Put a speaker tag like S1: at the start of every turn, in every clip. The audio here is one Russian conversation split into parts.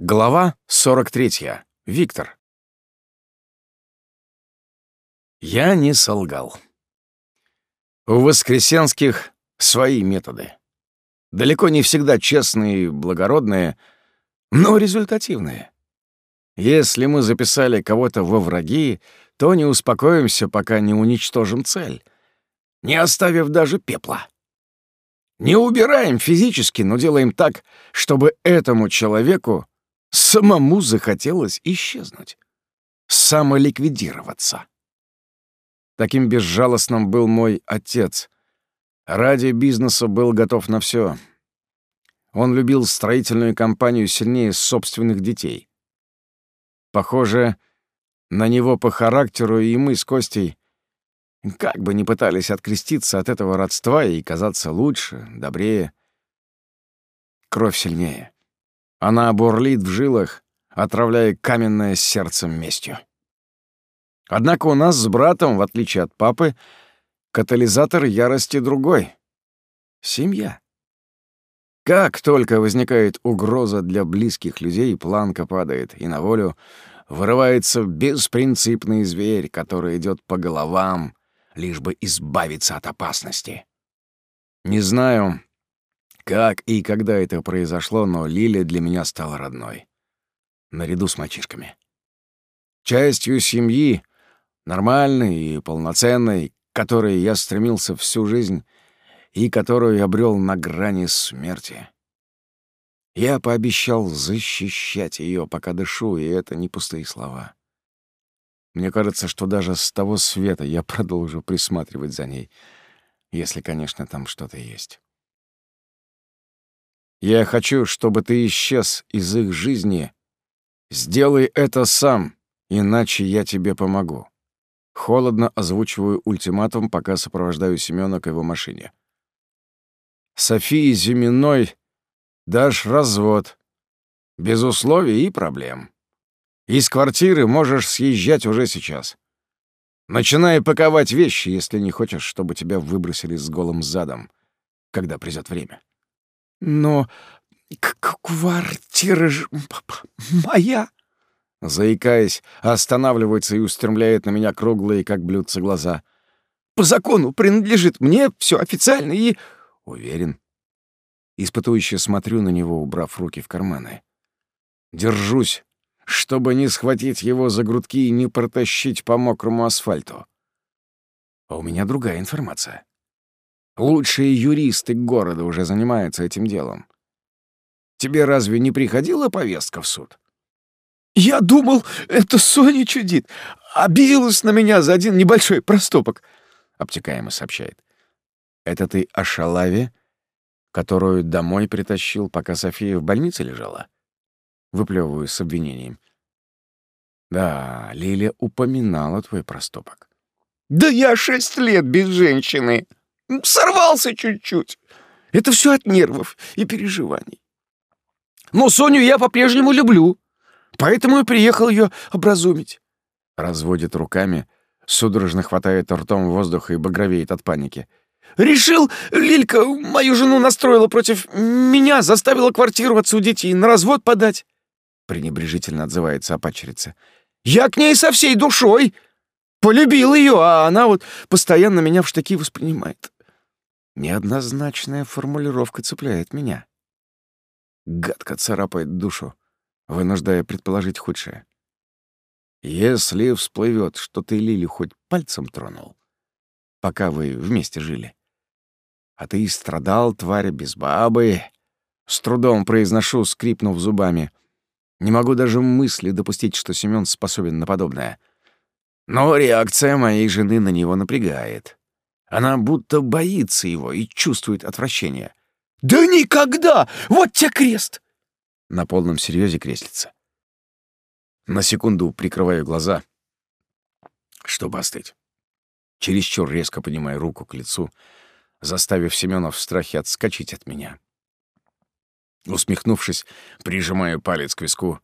S1: Глава 43. Виктор. Я не солгал. У воскресенских свои методы. Далеко не всегда честные и благородные, но результативные. Если мы записали кого-то во враги, то не успокоимся, пока не уничтожим цель, не оставив даже пепла. Не убираем физически, но делаем так, чтобы этому человеку Самому захотелось исчезнуть, самоликвидироваться. Таким безжалостным был мой отец. Ради бизнеса был готов на все. Он любил строительную компанию сильнее собственных детей. Похоже, на него по характеру и мы с Костей как бы ни пытались откреститься от этого родства и казаться лучше, добрее, кровь сильнее. Она бурлит в жилах, отравляя каменное сердце местью. Однако у нас с братом, в отличие от папы, катализатор ярости другой — семья. Как только возникает угроза для близких людей, планка падает, и на волю вырывается беспринципный зверь, который идет по головам, лишь бы избавиться от опасности. Не знаю, как и когда это произошло, но Лиля для меня стала родной. Наряду с мальчишками. Частью семьи, нормальной и полноценной, к которой я стремился всю жизнь и которую обрел на грани смерти. Я пообещал защищать ее, пока дышу, и это не пустые слова. Мне кажется, что даже с того света я продолжу присматривать за ней, если, конечно, там что-то есть. Я хочу, чтобы ты исчез из их жизни. Сделай это сам, иначе я тебе помогу. Холодно озвучиваю ультиматум, пока сопровождаю Семёна к его машине. Софии Зиминой дашь развод. Без условий и проблем. Из квартиры можешь съезжать уже сейчас. Начинай паковать вещи, если не хочешь, чтобы тебя выбросили с голым задом, когда придет время.
S2: Но квартира же моя.
S1: Заикаясь, останавливается и устремляет на меня круглые, как блюдца, глаза.
S2: По закону принадлежит мне все официально и...
S1: Уверен. Испытующе смотрю на него, убрав руки в карманы. Держусь, чтобы не схватить его за грудки и не протащить по мокрому асфальту. А у меня другая информация. Лучшие юристы города уже занимаются этим делом. Тебе разве не приходила повестка в суд?
S2: Я думал, это Соня чудит. Обиделась на меня за один небольшой проступок, — обтекаемо сообщает.
S1: Это ты о шалаве, которую домой притащил, пока София в больнице лежала? Выплевываю с обвинением. Да, Лиля упоминала твой проступок.
S2: Да я шесть лет без женщины. Сорвался чуть-чуть. Это все от нервов и переживаний. Но Соню я по-прежнему люблю, поэтому и приехал ее образумить.
S1: Разводит руками, судорожно хватает ртом воздуха и багровеет от паники.
S2: Решил, Лилька мою жену настроила против меня, заставила квартиру отсудить и на развод подать. Пренебрежительно отзывается опачерица. Я к ней со всей душой. Полюбил ее, а она вот постоянно меня в штыки воспринимает.
S1: Неоднозначная формулировка цепляет меня. Гадко царапает душу, вынуждая предположить худшее. Если всплывет, что ты Лили хоть пальцем тронул, пока вы вместе жили, а ты страдал, тварь без бабы, с трудом произношу, скрипнув зубами. Не могу даже мысли допустить, что Семён способен на подобное. Но реакция моей жены на него напрягает. Она будто боится его и чувствует отвращение.
S2: «Да никогда! Вот тебе крест!»
S1: На полном серьезе креслится. На секунду прикрываю глаза, чтобы остыть. Чересчур резко поднимаю руку к лицу, заставив Семёна в страхе отскочить от меня. Усмехнувшись, прижимаю палец к виску,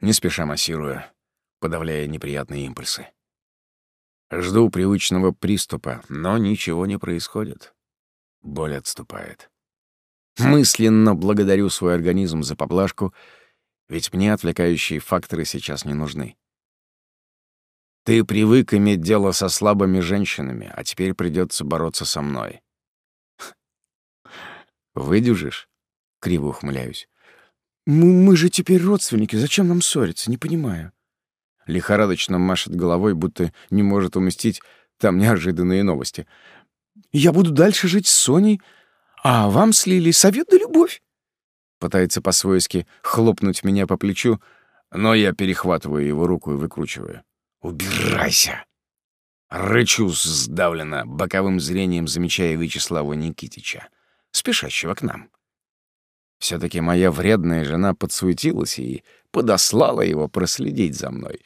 S1: не спеша массируя, подавляя неприятные импульсы. Жду привычного приступа, но ничего не происходит. Боль отступает. Мысленно благодарю свой организм за поблажку ведь мне отвлекающие факторы сейчас не нужны. Ты привык иметь дело со слабыми женщинами, а теперь придется бороться со мной. Выдюжишь? Криво ухмыляюсь.
S2: Мы, мы же теперь родственники, зачем нам ссориться, не понимаю.
S1: Лихорадочно машет головой, будто не может уместить там неожиданные новости.
S2: Я буду дальше жить с Соней, а вам с Лилией совет да любовь.
S1: Пытается по-свойски хлопнуть меня по плечу, но я перехватываю его руку и выкручиваю. «Убирайся!» Рычу сдавленно, боковым зрением замечая Вячеслава Никитича, спешащего к нам. Все таки моя вредная жена подсуетилась и подослала его проследить за мной.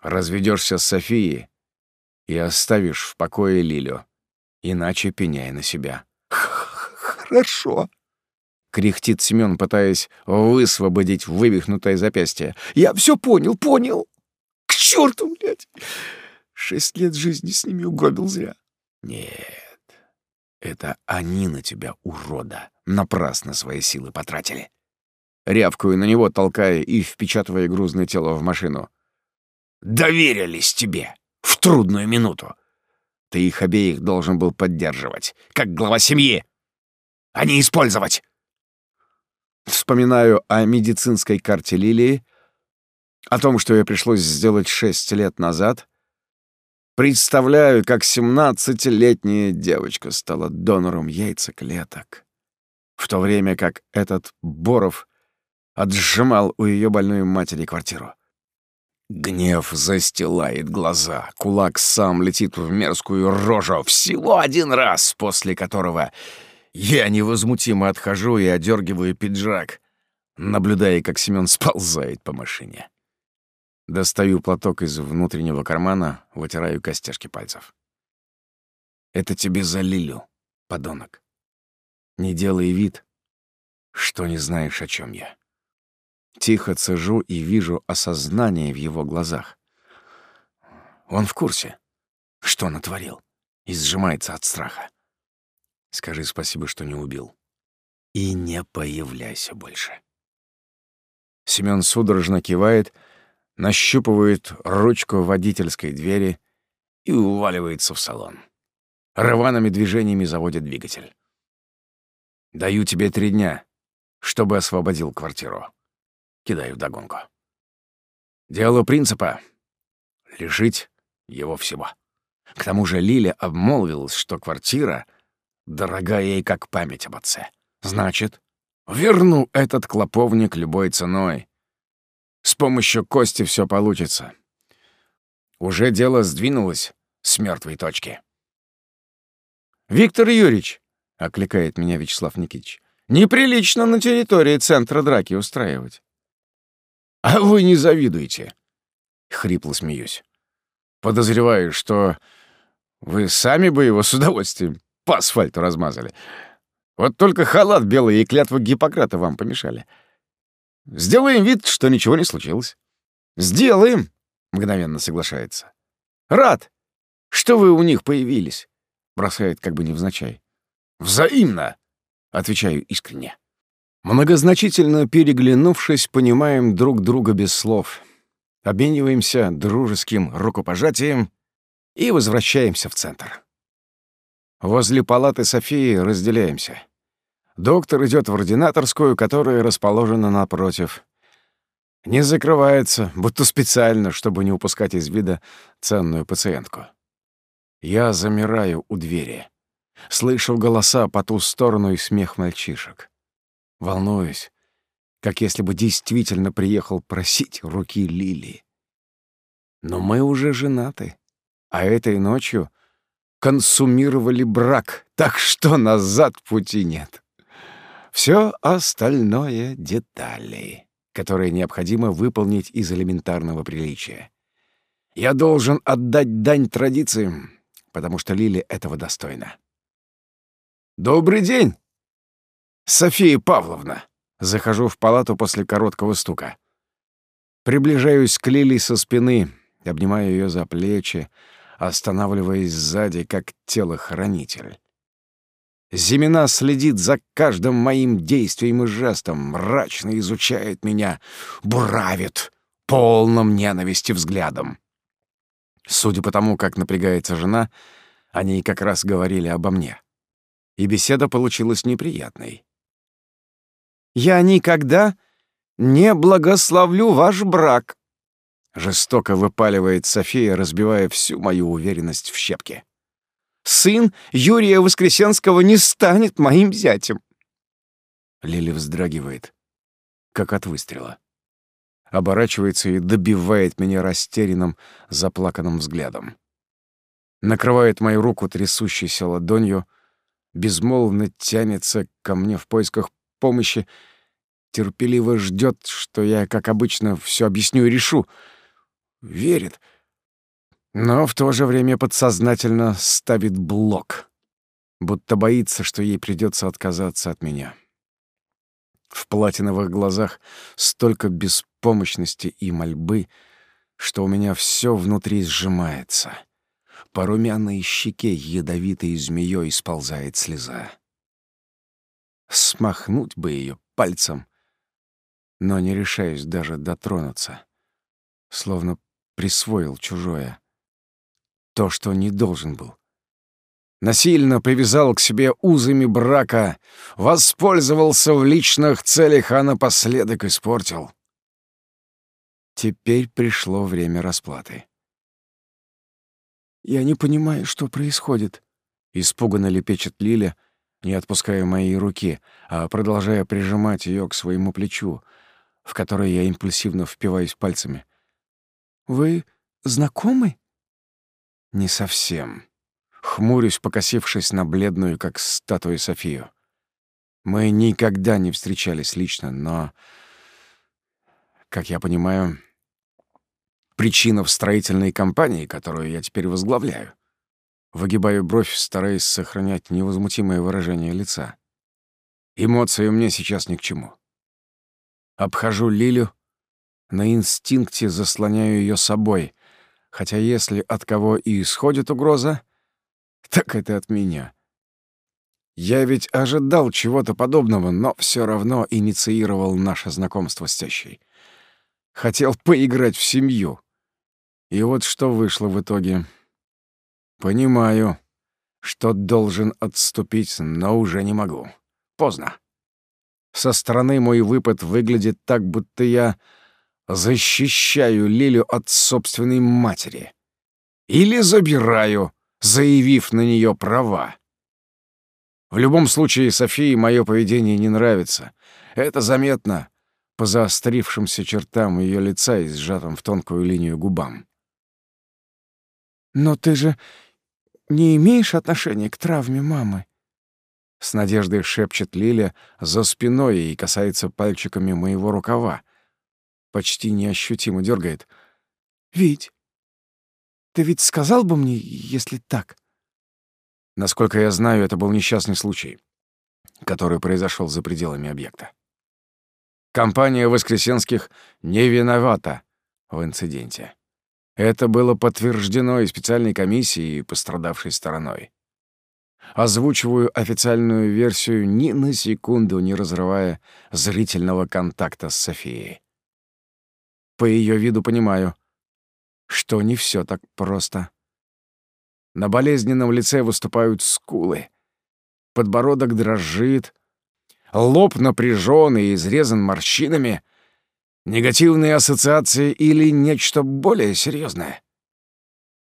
S1: Разведешься с Софией и оставишь в покое Лилю, иначе пеняй на себя.
S2: «Хорошо», —
S1: кряхтит Семён, пытаясь высвободить вывихнутое запястье.
S2: «Я все понял, понял. К черту, блядь! Шесть лет жизни с ними угробил зря».
S1: «Нет, это они на тебя, урода, напрасно свои силы потратили». Рявкаю на него, толкая и впечатывая грузное тело в машину. «Доверились тебе в трудную минуту. Ты их обеих должен был поддерживать, как глава семьи, а не использовать!» Вспоминаю о медицинской карте Лилии, о том, что ей пришлось сделать шесть лет назад. Представляю, как семнадцатилетняя девочка стала донором яйцеклеток, в то время как этот Боров отжимал у ее больной матери квартиру. Гнев застилает глаза, кулак сам летит в мерзкую рожу всего один раз, после которого я невозмутимо отхожу и одергиваю пиджак, наблюдая, как Семён сползает по машине. Достаю платок из внутреннего кармана, вытираю костяшки пальцев. «Это тебе за Лилю, подонок. Не делай вид, что не знаешь, о чем я». Тихо цежу и вижу осознание в его глазах. Он в курсе, что натворил, и сжимается от страха. Скажи спасибо, что не убил. И не появляйся больше. Семён судорожно кивает, нащупывает ручку водительской двери и уваливается в салон. Рваными движениями заводит двигатель. «Даю тебе три дня, чтобы освободил квартиру». Кидаю вдогонку. Дело принципа — лишить его всего. К тому же Лиля обмолвилась, что квартира дорогая ей как память об отце. Значит, верну этот клоповник любой ценой. С помощью Кости все получится. Уже дело сдвинулось с мертвой точки.
S2: «Виктор Юрьевич!» — окликает меня Вячеслав Никитич. «Неприлично на территории центра драки устраивать.
S1: «А вы не завидуете!» — хрипло смеюсь. «Подозреваю, что вы сами бы его с удовольствием по асфальту размазали. Вот только халат белый и клятва Гиппократа вам помешали. Сделаем вид, что ничего не случилось». «Сделаем!» — мгновенно соглашается. «Рад, что вы у них появились», — бросает как бы невзначай. «Взаимно!» — отвечаю искренне. Многозначительно переглянувшись, понимаем друг друга без слов, обмениваемся дружеским рукопожатием и возвращаемся в центр. Возле палаты Софии разделяемся. Доктор идет в ординаторскую, которая расположена напротив. Не закрывается, будто специально, чтобы не упускать из вида ценную пациентку. Я замираю у двери. Слышу голоса по ту сторону и смех мальчишек. Волнуюсь, как если бы действительно приехал просить руки Лилии. Но мы уже женаты, а этой ночью консумировали брак, так что назад пути нет. Все остальное — детали, которые необходимо выполнить из элементарного приличия. Я должен отдать дань традициям, потому что Лили этого достойна. «Добрый день!» «София Павловна!» Захожу в палату после короткого стука. Приближаюсь к Лили со спины, обнимаю ее за плечи, останавливаясь сзади, как телохранитель. Зимина следит за каждым моим действием и жестом, мрачно изучает меня, буравит полным ненависти взглядом. Судя по тому, как напрягается жена, они как раз говорили обо мне. И беседа получилась неприятной. «Я никогда не благословлю ваш брак», — жестоко выпаливает София, разбивая всю мою уверенность в щепки сын Юрия Воскресенского не станет моим зятем. Лили вздрагивает, как от выстрела. Оборачивается и добивает меня растерянным, заплаканным взглядом. Накрывает мою руку трясущейся ладонью, безмолвно тянется ко мне в поисках помощи, терпеливо ждет, что я, как обычно, все объясню и решу. Верит — но в то же время подсознательно ставит блок, будто боится, что ей придется отказаться от меня. В платиновых глазах столько беспомощности и мольбы, что у меня все внутри сжимается. По румяной щеке ядовитой змеей сползает слеза. Смахнуть бы ее пальцем, но не решаюсь даже дотронуться, словно присвоил чужое то, что не должен был. Насильно привязал к себе узами брака, воспользовался в личных целях, а напоследок испортил. Теперь пришло время расплаты. «Я не понимаю, что происходит», — испуганно лепечет Лиля, не отпуская моей руки, а продолжая прижимать ее к своему плечу, в которое я импульсивно впиваюсь пальцами. «Вы знакомы?» Не совсем. Хмурюсь, покосившись на бледную, как статуя Софию. Мы никогда не встречались лично, но, как я понимаю, причина в строительной компании, которую я теперь возглавляю. Выгибаю бровь, стараясь сохранять невозмутимое выражение лица. Эмоции мне сейчас ни к чему. Обхожу Лилю, на инстинкте заслоняю ее собой, Хотя если от кого и исходит угроза, так это от меня. Я ведь ожидал чего-то подобного, но все равно инициировал наше знакомство с тещей. Хотел поиграть в семью. И вот что вышло в итоге. Понимаю, что должен отступить, но уже не могу. Поздно. Со стороны мой выпад выглядит так, будто я защищаю Лилю от собственной матери. Или забираю, заявив на нее права. В любом случае, Софии мое поведение не нравится. Это заметно по заострившимся чертам ее лица и сжатым в тонкую линию губам.
S2: «Но ты же не имеешь отношения к травме мамы?»
S1: С надеждой шепчет Лиля за спиной и касается пальчиками моего рукава, почти неощутимо дергает.
S2: «Вить, ты ведь сказал бы мне, если так?»
S1: Насколько я знаю, это был несчастный случай, который произошел за пределами объекта. Компания Воскресенских не виновата в инциденте. Это было подтверждено и специальной комиссией, и пострадавшей стороной. Озвучиваю официальную версию ни на секунду не разрывая зрительного контакта с Софией. По ее виду понимаю, что не все так просто. На болезненном лице выступают скулы. Подбородок дрожит, лоб напряжен и изрезан морщинами. Негативные ассоциации или нечто более серьезное.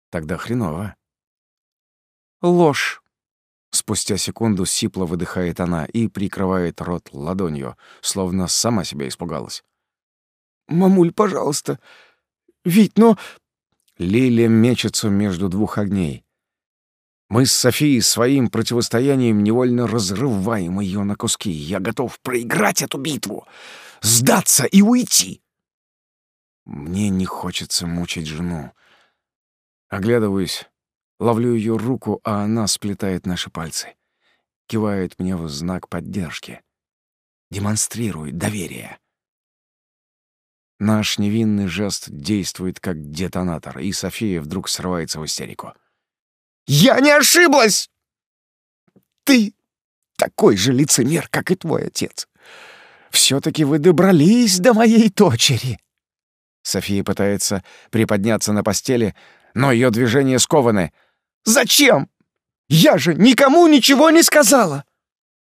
S1: Тогда хреново.
S2: Ложь.
S1: Спустя секунду сипло выдыхает она и прикрывает рот ладонью, словно сама себя испугалась.
S2: «Мамуль, пожалуйста. Вить, но...»
S1: Лилия мечется между двух огней. Мы с Софией своим противостоянием невольно разрываем ее на куски. Я готов проиграть эту битву, сдаться и уйти. Мне не хочется мучить жену. Оглядываюсь, ловлю ее руку, а она сплетает наши пальцы. Кивает мне в знак поддержки. Демонстрирует доверие. Наш невинный жест действует как детонатор, и София вдруг срывается в истерику.
S2: «Я не ошиблась! Ты такой же лицемер, как и твой отец. Все-таки вы добрались до моей дочери.
S1: София пытается приподняться на постели, но ее движения скованы.
S2: «Зачем? Я же никому ничего не сказала!»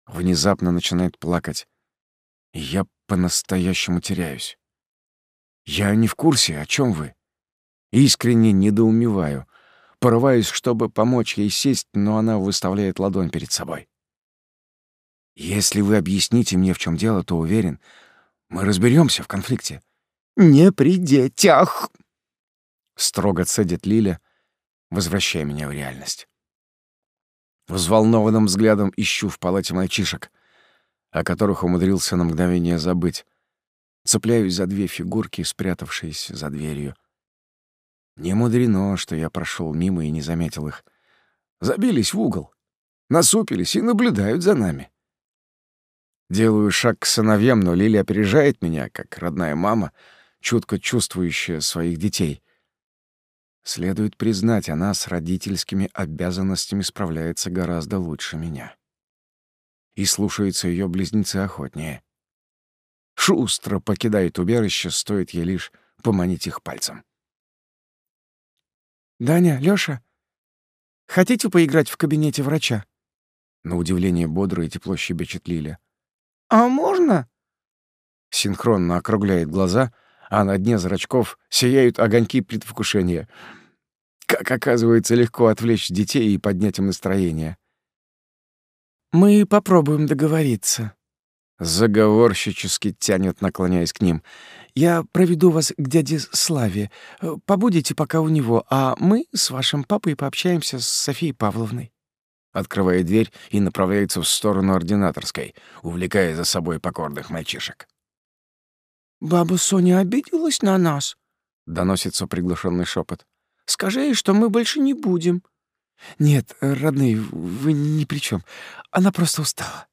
S1: Внезапно начинает плакать. Я по-настоящему теряюсь. Я не в курсе, о чем вы. Искренне недоумеваю. Порываюсь, чтобы помочь ей сесть, но она выставляет ладонь перед собой. Если вы объясните мне, в чем дело, то уверен, мы разберемся в конфликте.
S2: «Не при детях!»
S1: — строго цедит Лиля, возвращая меня в реальность. Взволнованным взглядом ищу в палате мальчишек, о которых умудрился на мгновение забыть. Цепляюсь за две фигурки, спрятавшиеся за дверью. Не мудрено, что я прошел мимо и не заметил их. Забились в угол, насупились и наблюдают за нами. Делаю шаг к сыновьям, но Лили опережает меня, как родная мама, чутко чувствующая своих детей. Следует признать, она с родительскими обязанностями справляется гораздо лучше меня. И слушаются ее близнецы охотнее. Шустро покидает убежище, стоит ей лишь поманить их пальцем.
S2: «Даня, Лёша, хотите поиграть в кабинете врача?»
S1: На удивление бодро и тепло щебечет Лиля.
S2: «А можно?»
S1: Синхронно округляет глаза, а на дне зрачков сияют огоньки предвкушения. Как оказывается, легко отвлечь детей и поднять им настроение.
S2: «Мы попробуем договориться», —
S1: заговорщически тянет, наклоняясь к ним.
S2: «Я проведу вас к дяде Славе. Побудете пока у него, а мы с вашим папой пообщаемся с Софией Павловной»
S1: открывает дверь и направляется в сторону ординаторской, увлекая за собой покорных мальчишек.
S2: «Баба Соня обиделась на нас?»
S1: — доносится приглушенный шепот.
S2: «Скажи ей, что мы больше не будем». «Нет, родные, вы ни при чем. Она просто устала», —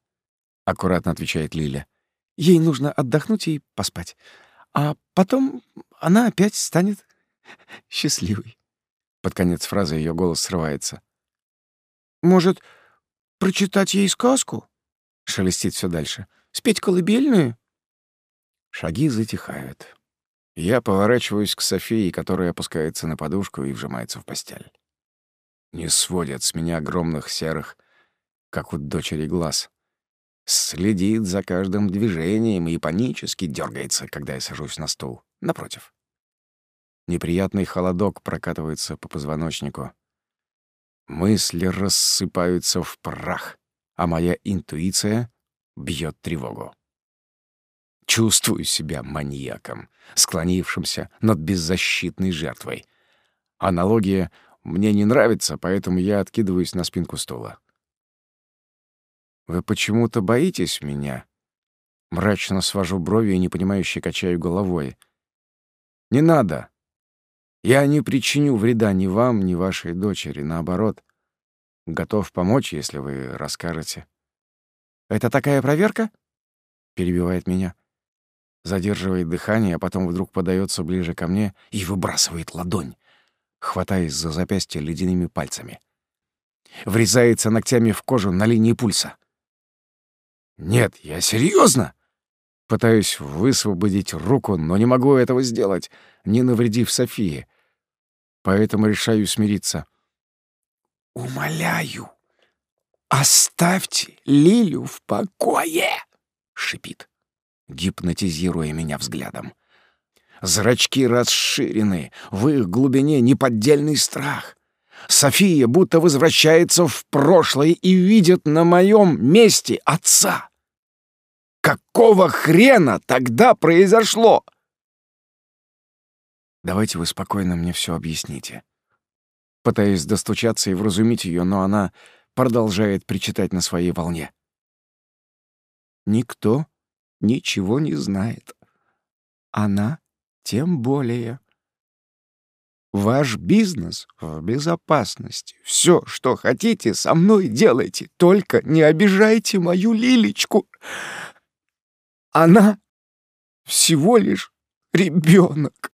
S2: аккуратно отвечает Лиля. «Ей нужно отдохнуть и поспать. А потом она опять станет счастливой».
S1: Под конец фразы ее голос срывается.
S2: Может, прочитать ей сказку?
S1: Шелестит все дальше.
S2: Спеть колыбельную?
S1: Шаги затихают. Я поворачиваюсь к Софии, которая опускается на подушку и вжимается в постель. Не сводят с меня огромных серых, как у дочери глаз. Следит за каждым движением и панически дергается, когда я сажусь на стул. Напротив. Неприятный холодок прокатывается по позвоночнику. Мысли рассыпаются в прах, а моя интуиция бьет тревогу. Чувствую себя маньяком, склонившимся над беззащитной жертвой. Аналогия мне не нравится, поэтому я откидываюсь на спинку стула. «Вы почему-то боитесь меня?» Мрачно свожу брови и непонимающе качаю головой. «Не надо. Я не причиню вреда ни вам, ни вашей дочери, наоборот. Готов помочь, если вы расскажете. «Это такая проверка?» — перебивает меня. Задерживает дыхание, а потом вдруг подается ближе ко мне и выбрасывает ладонь, хватаясь за запястье ледяными пальцами. Врезается ногтями в кожу на линии пульса. «Нет, я серьезно. Пытаюсь высвободить руку, но не могу этого сделать, не навредив Софии. Поэтому решаю смириться.
S2: «Умоляю, оставьте Лилю в покое!» — шипит, гипнотизируя меня взглядом.
S1: Зрачки расширены, в их глубине неподдельный страх. София будто возвращается в прошлое и видит на моем месте отца. Какого хрена тогда произошло? Давайте вы спокойно мне все объясните. Пытаясь достучаться и вразумить ее, но она продолжает причитать на своей волне.
S2: Никто ничего не знает. Она тем более. Ваш бизнес в безопасности. Все, что хотите, со мной делайте. Только не обижайте мою Лилечку. Она всего лишь ребенок.